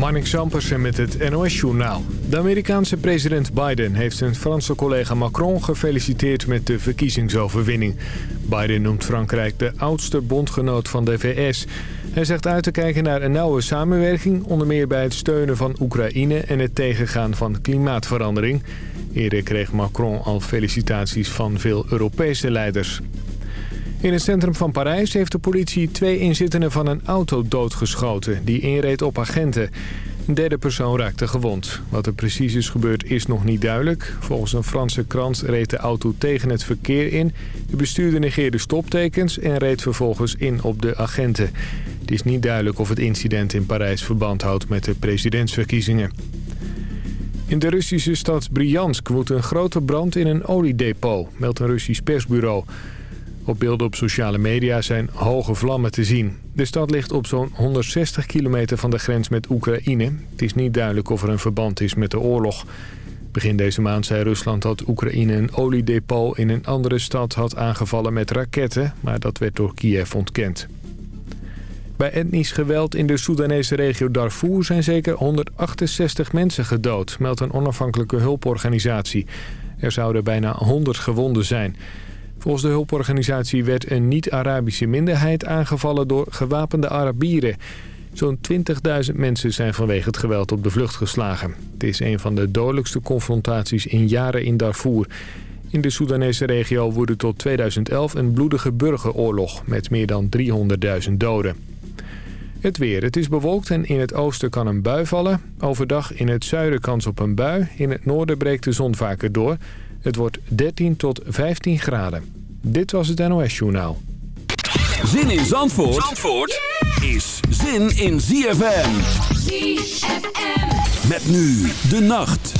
Marnik Sampersen met het NOS-journaal. De Amerikaanse president Biden heeft zijn Franse collega Macron gefeliciteerd met de verkiezingsoverwinning. Biden noemt Frankrijk de oudste bondgenoot van de VS. Hij zegt uit te kijken naar een nauwe samenwerking... onder meer bij het steunen van Oekraïne en het tegengaan van klimaatverandering. Eerder kreeg Macron al felicitaties van veel Europese leiders. In het centrum van Parijs heeft de politie twee inzittenden van een auto doodgeschoten... die inreed op agenten. Een derde persoon raakte gewond. Wat er precies is gebeurd is nog niet duidelijk. Volgens een Franse krant reed de auto tegen het verkeer in. De bestuurder negeerde stoptekens en reed vervolgens in op de agenten. Het is niet duidelijk of het incident in Parijs verband houdt met de presidentsverkiezingen. In de Russische stad Bryansk woedt een grote brand in een oliedepot, meldt een Russisch persbureau. Op beelden op sociale media zijn hoge vlammen te zien. De stad ligt op zo'n 160 kilometer van de grens met Oekraïne. Het is niet duidelijk of er een verband is met de oorlog. Begin deze maand zei Rusland dat Oekraïne een oliedepot in een andere stad had aangevallen met raketten, maar dat werd door Kiev ontkend. Bij etnisch geweld in de Soedanese regio Darfur zijn zeker 168 mensen gedood, meldt een onafhankelijke hulporganisatie. Er zouden bijna 100 gewonden zijn. Volgens de hulporganisatie werd een niet-Arabische minderheid aangevallen door gewapende Arabieren. Zo'n 20.000 mensen zijn vanwege het geweld op de vlucht geslagen. Het is een van de dodelijkste confrontaties in jaren in Darfur. In de Soedanese regio woedde tot 2011 een bloedige burgeroorlog met meer dan 300.000 doden. Het weer. Het is bewolkt en in het oosten kan een bui vallen. Overdag in het zuiden kans op een bui. In het noorden breekt de zon vaker door. Het wordt 13 tot 15 graden. Dit was het NOS Journaal. Zin in Zandvoort, Zandvoort is zin in ZFM. ZFM. Met nu de nacht.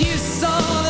you saw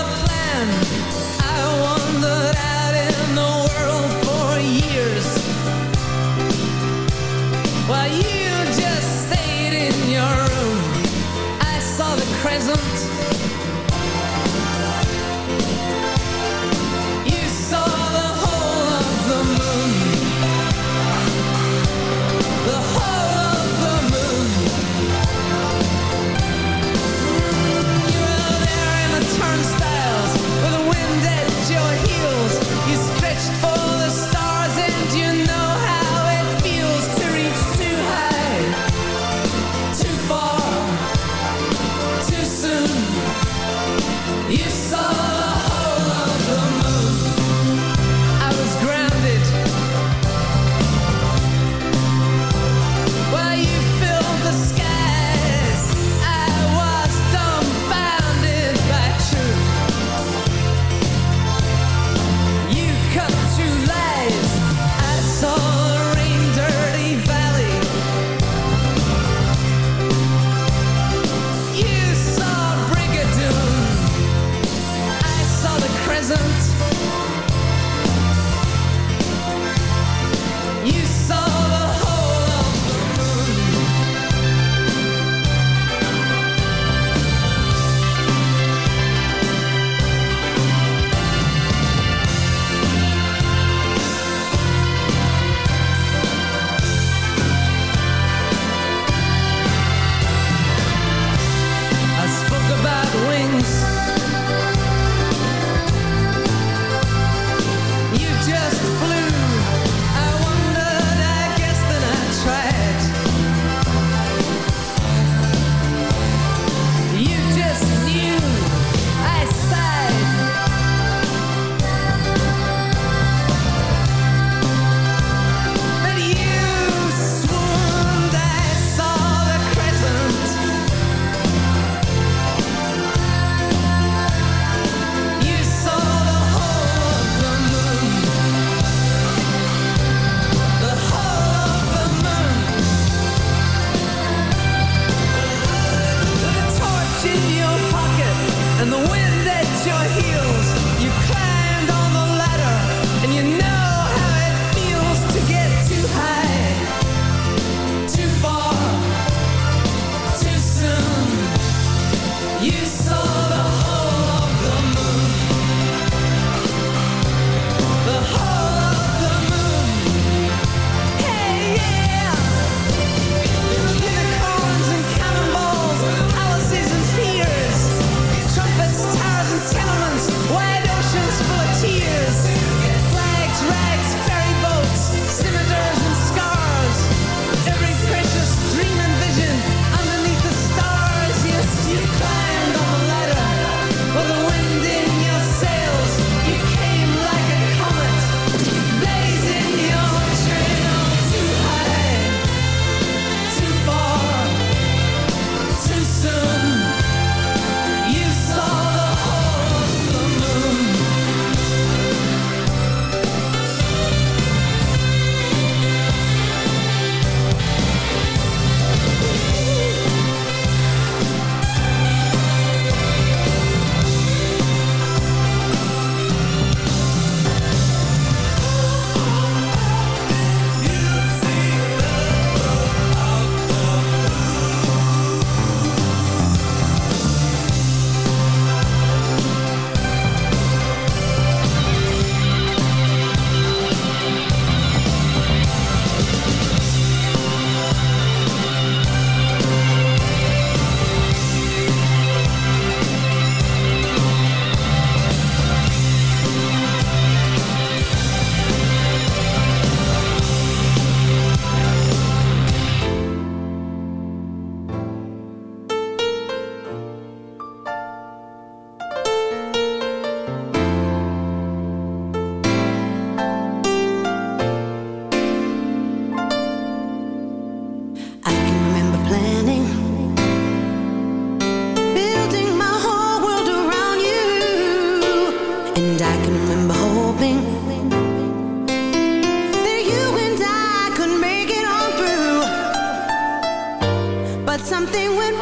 something went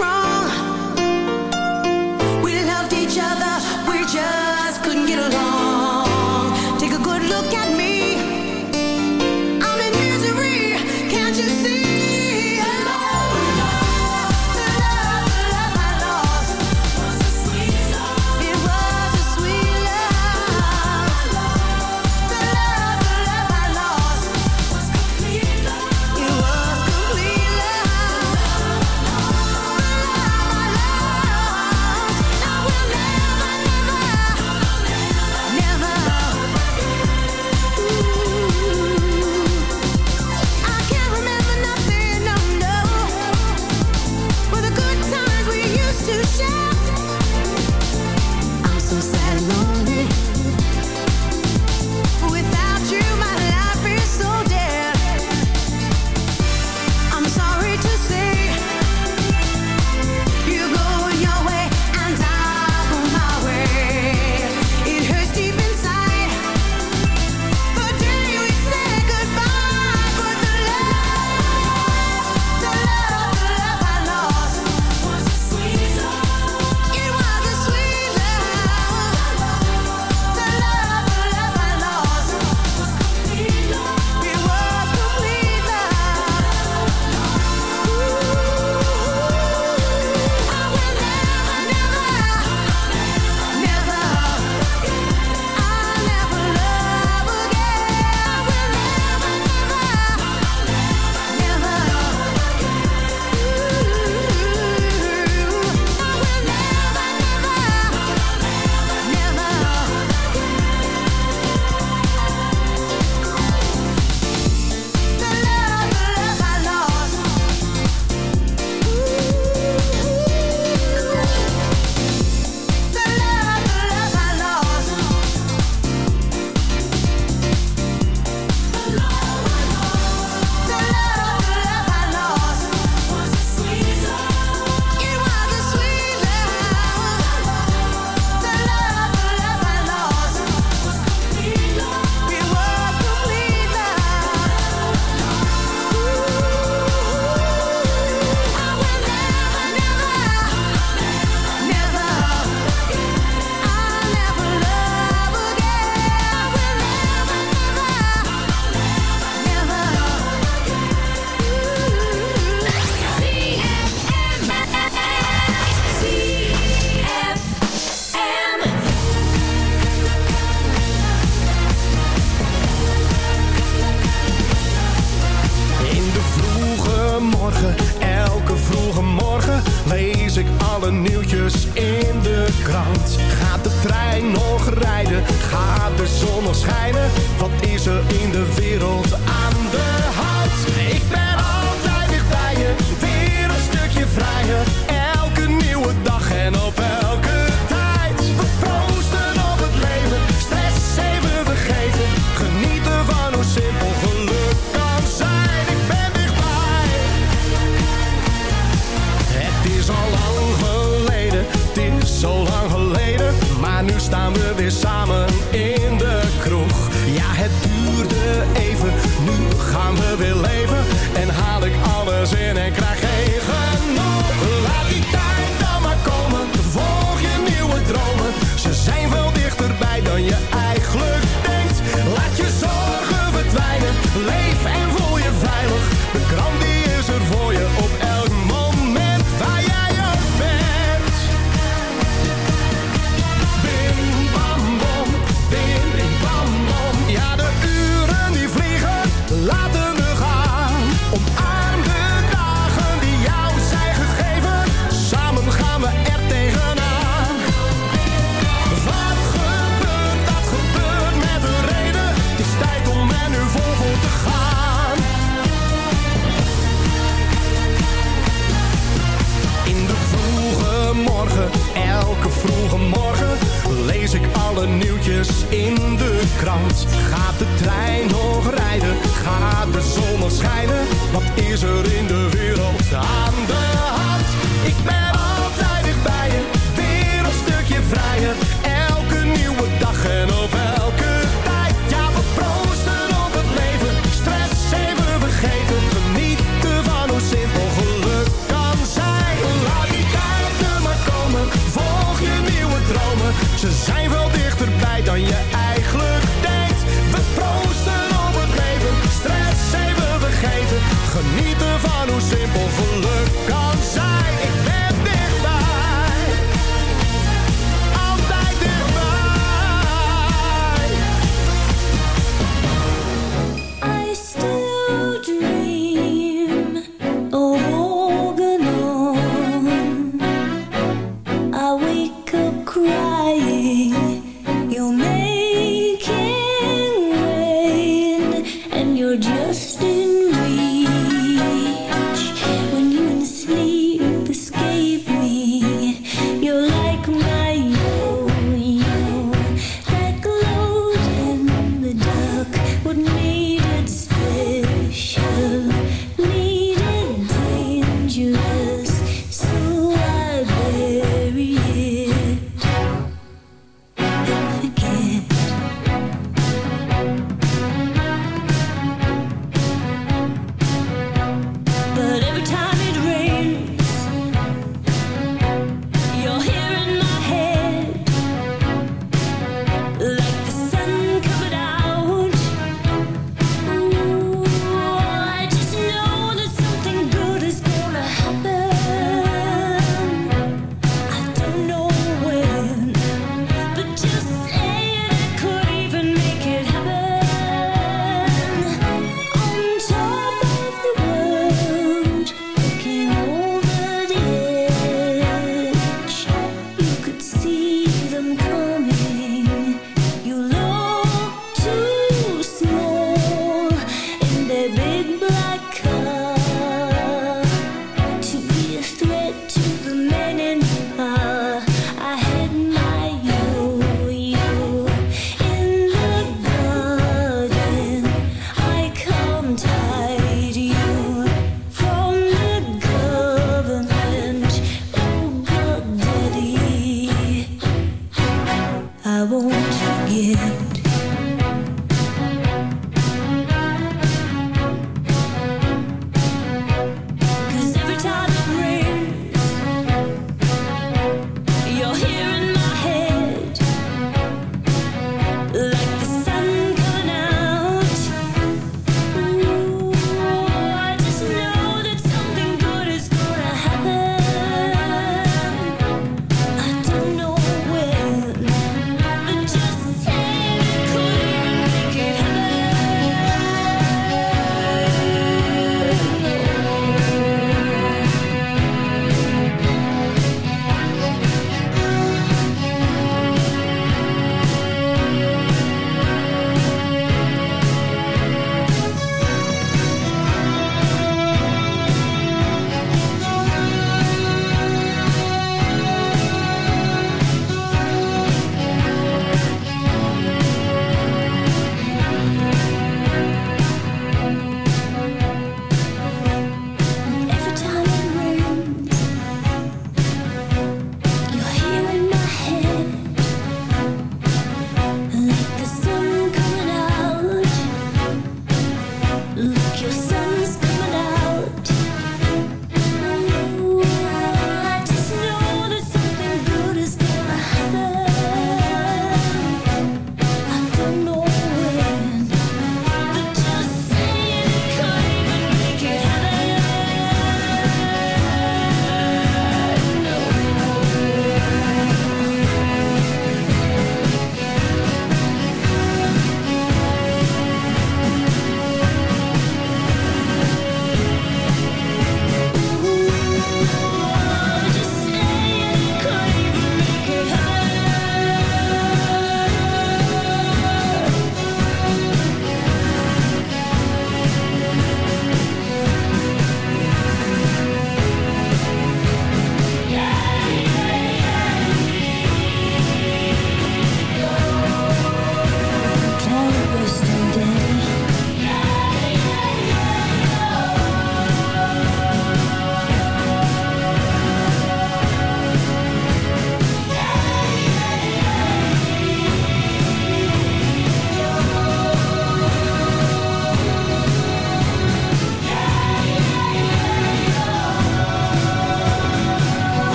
alive.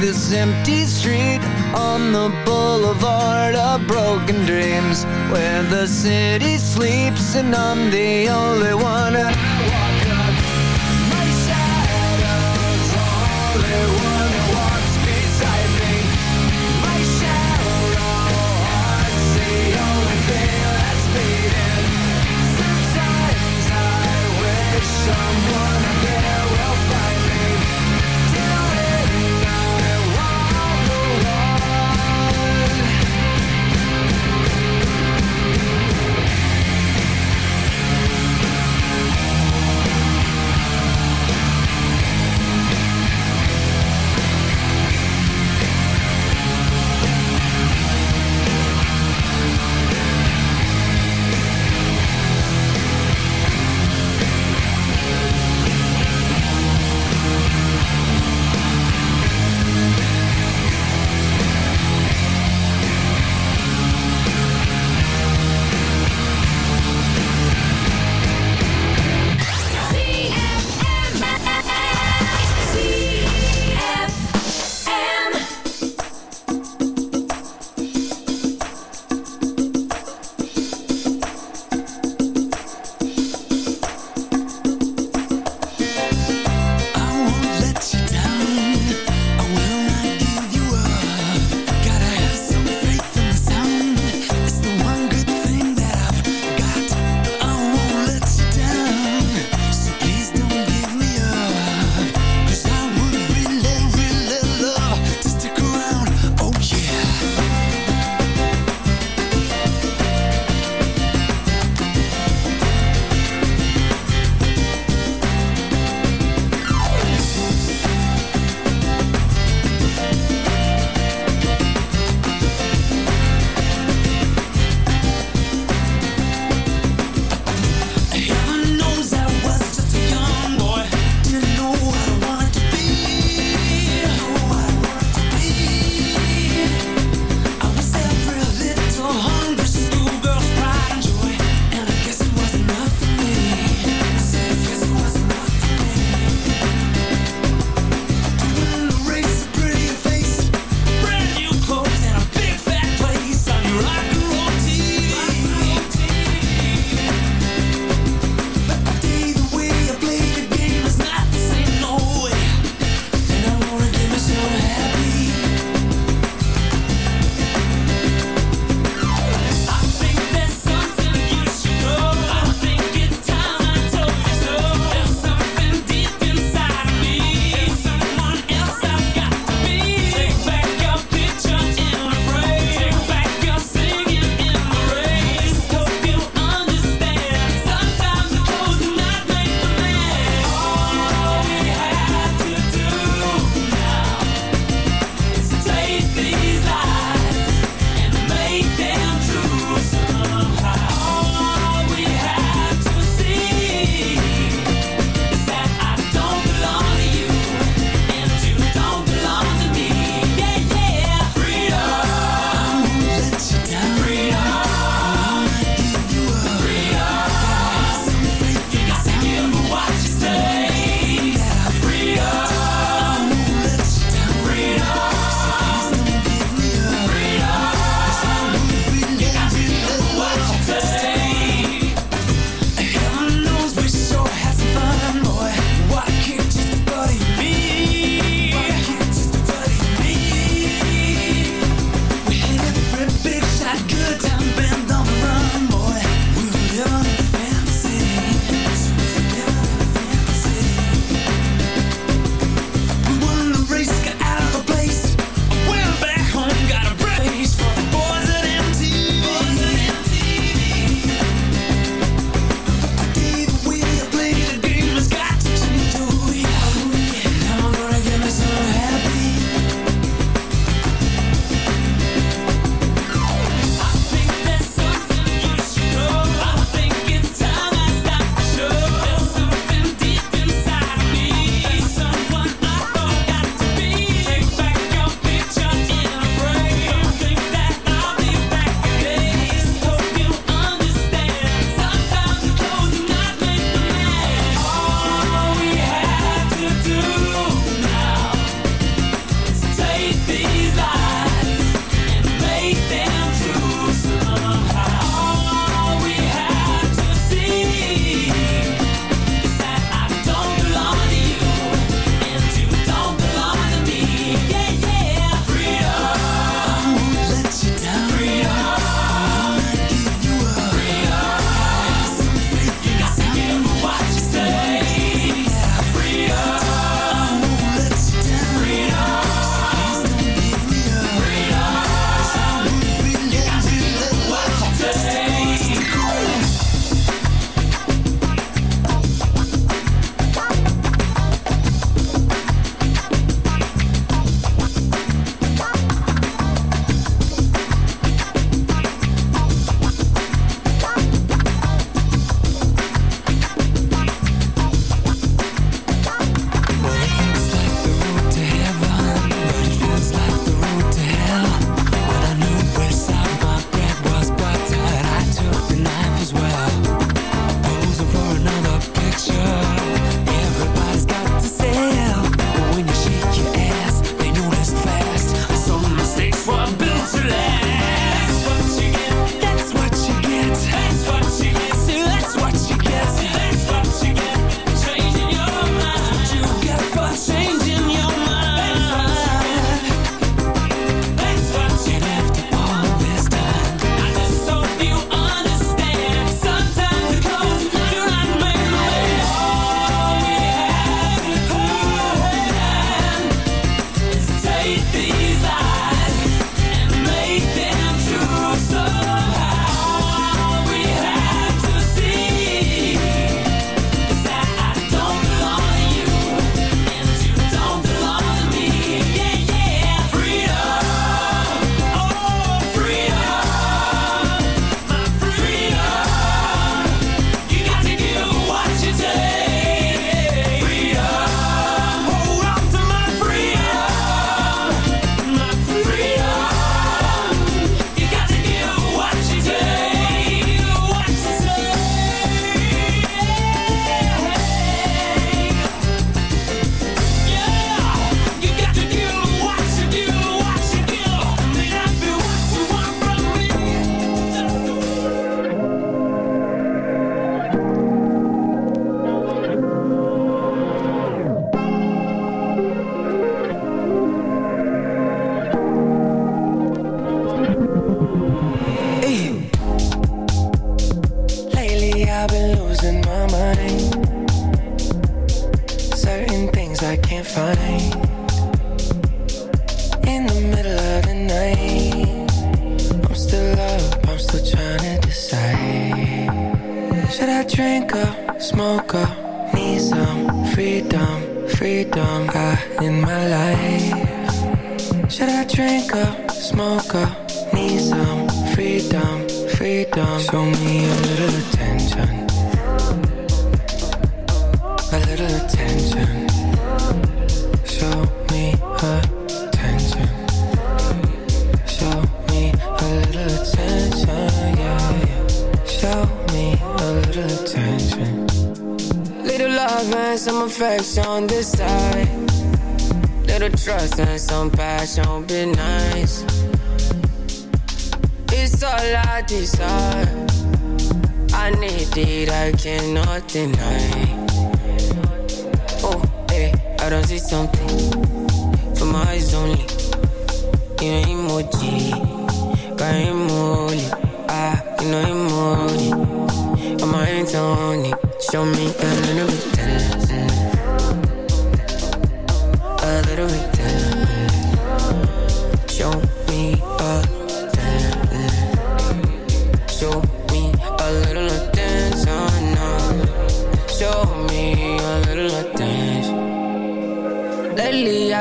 This empty street on the boulevard of broken dreams where the city sleeps and I'm the only one. I walk up, my shadow's only one walks beside me. My shallow heart's the only thing that's beating. Sometimes I wish someone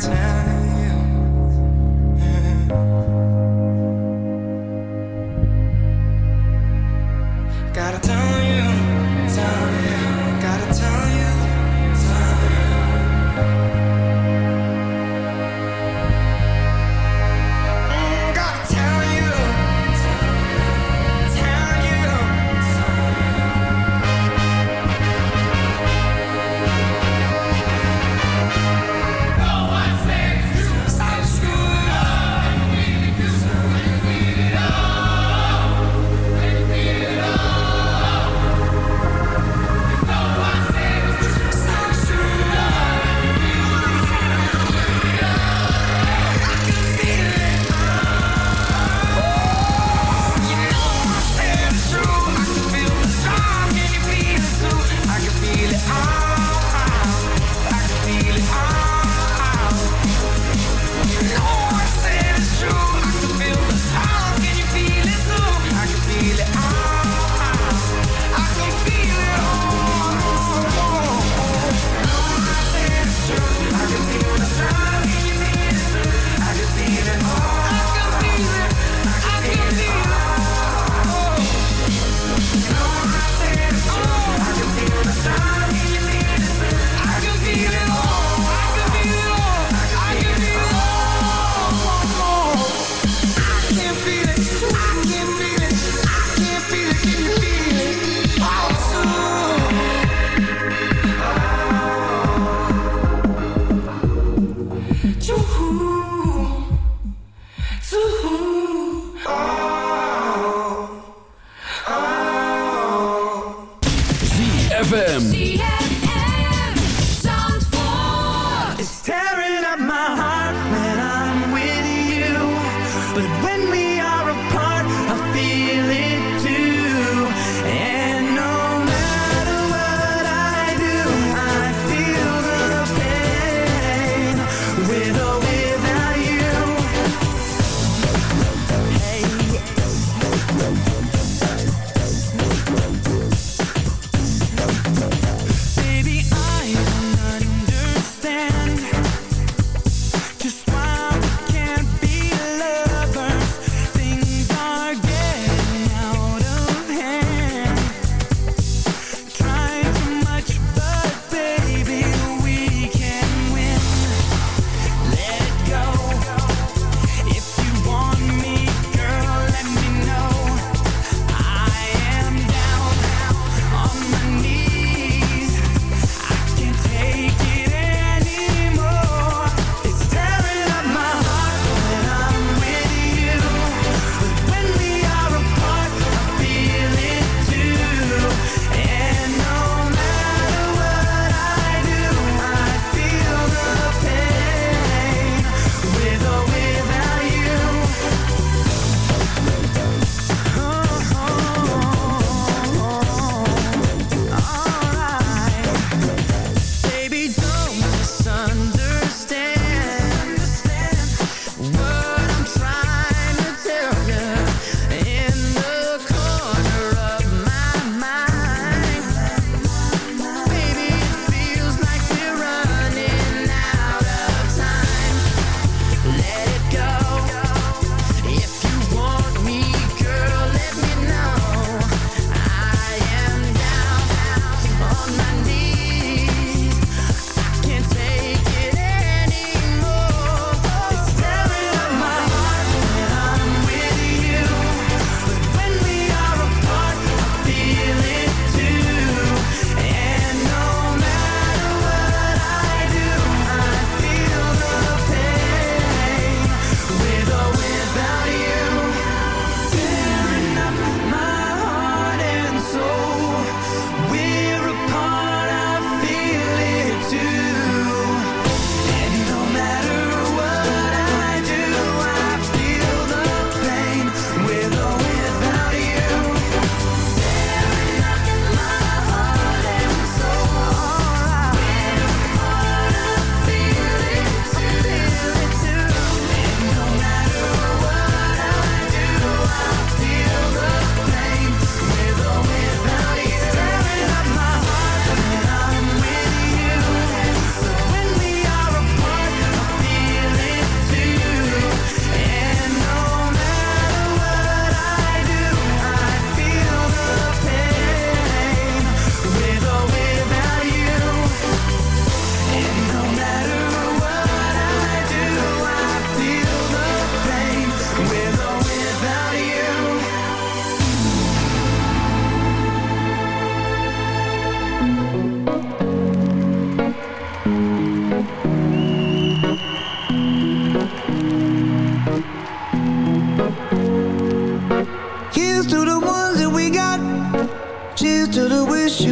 time. ZFM.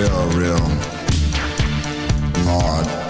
real, real hard.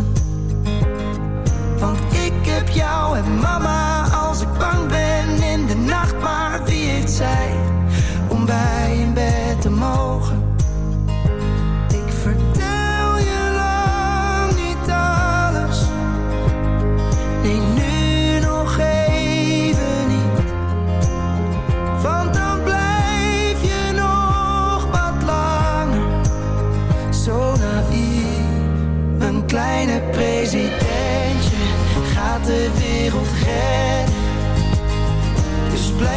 En mama als ik bang ben in de nacht. Maar wie heeft zij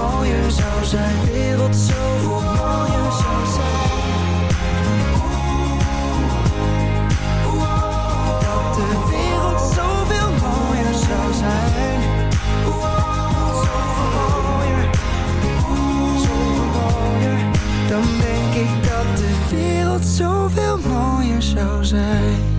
mooier zou zijn. De wereld zoveel mooier zou zijn. Dat de wereld zoveel mooier zou zijn. Zoveel mooier. Zoveel mooier. Dan denk ik dat de wereld zoveel mooier zou zijn.